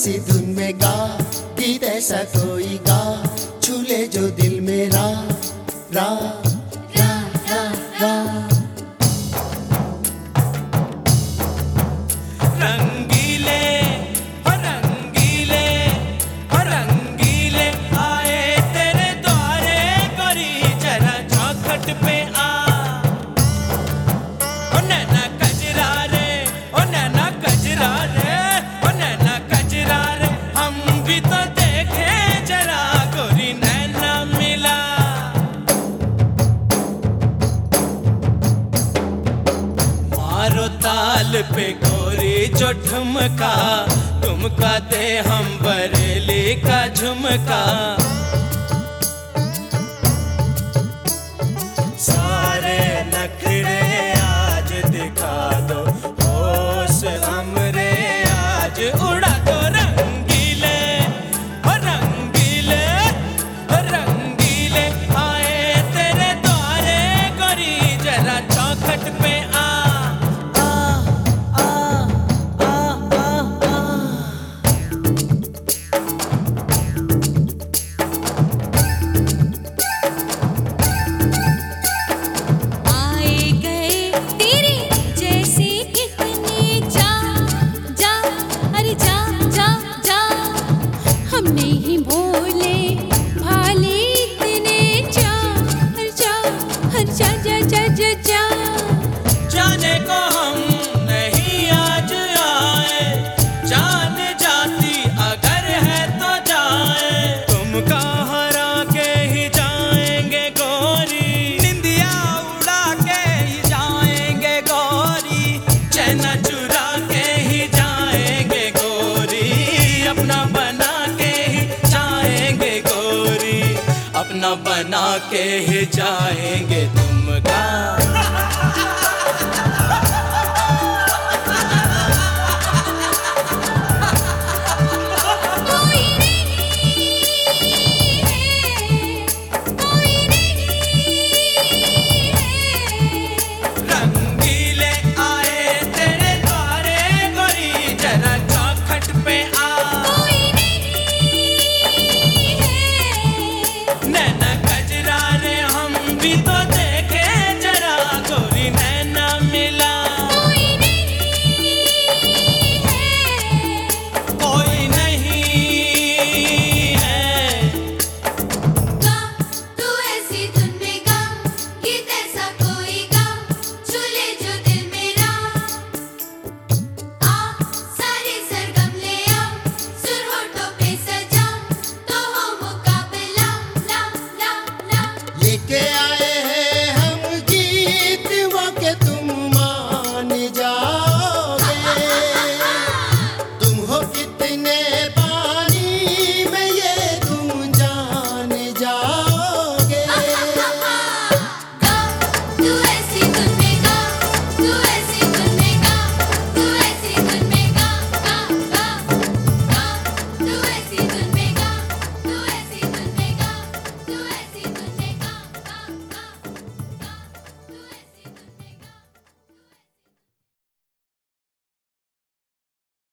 किसी धुन में गा गीत ऐसा कोई गा छूले जो दिल मेरा रा। चारों ताल पे गोरी जो ठुमका। तुमका दे हम बरेली का झुमका। बना के ही जाएँगे। तो que tú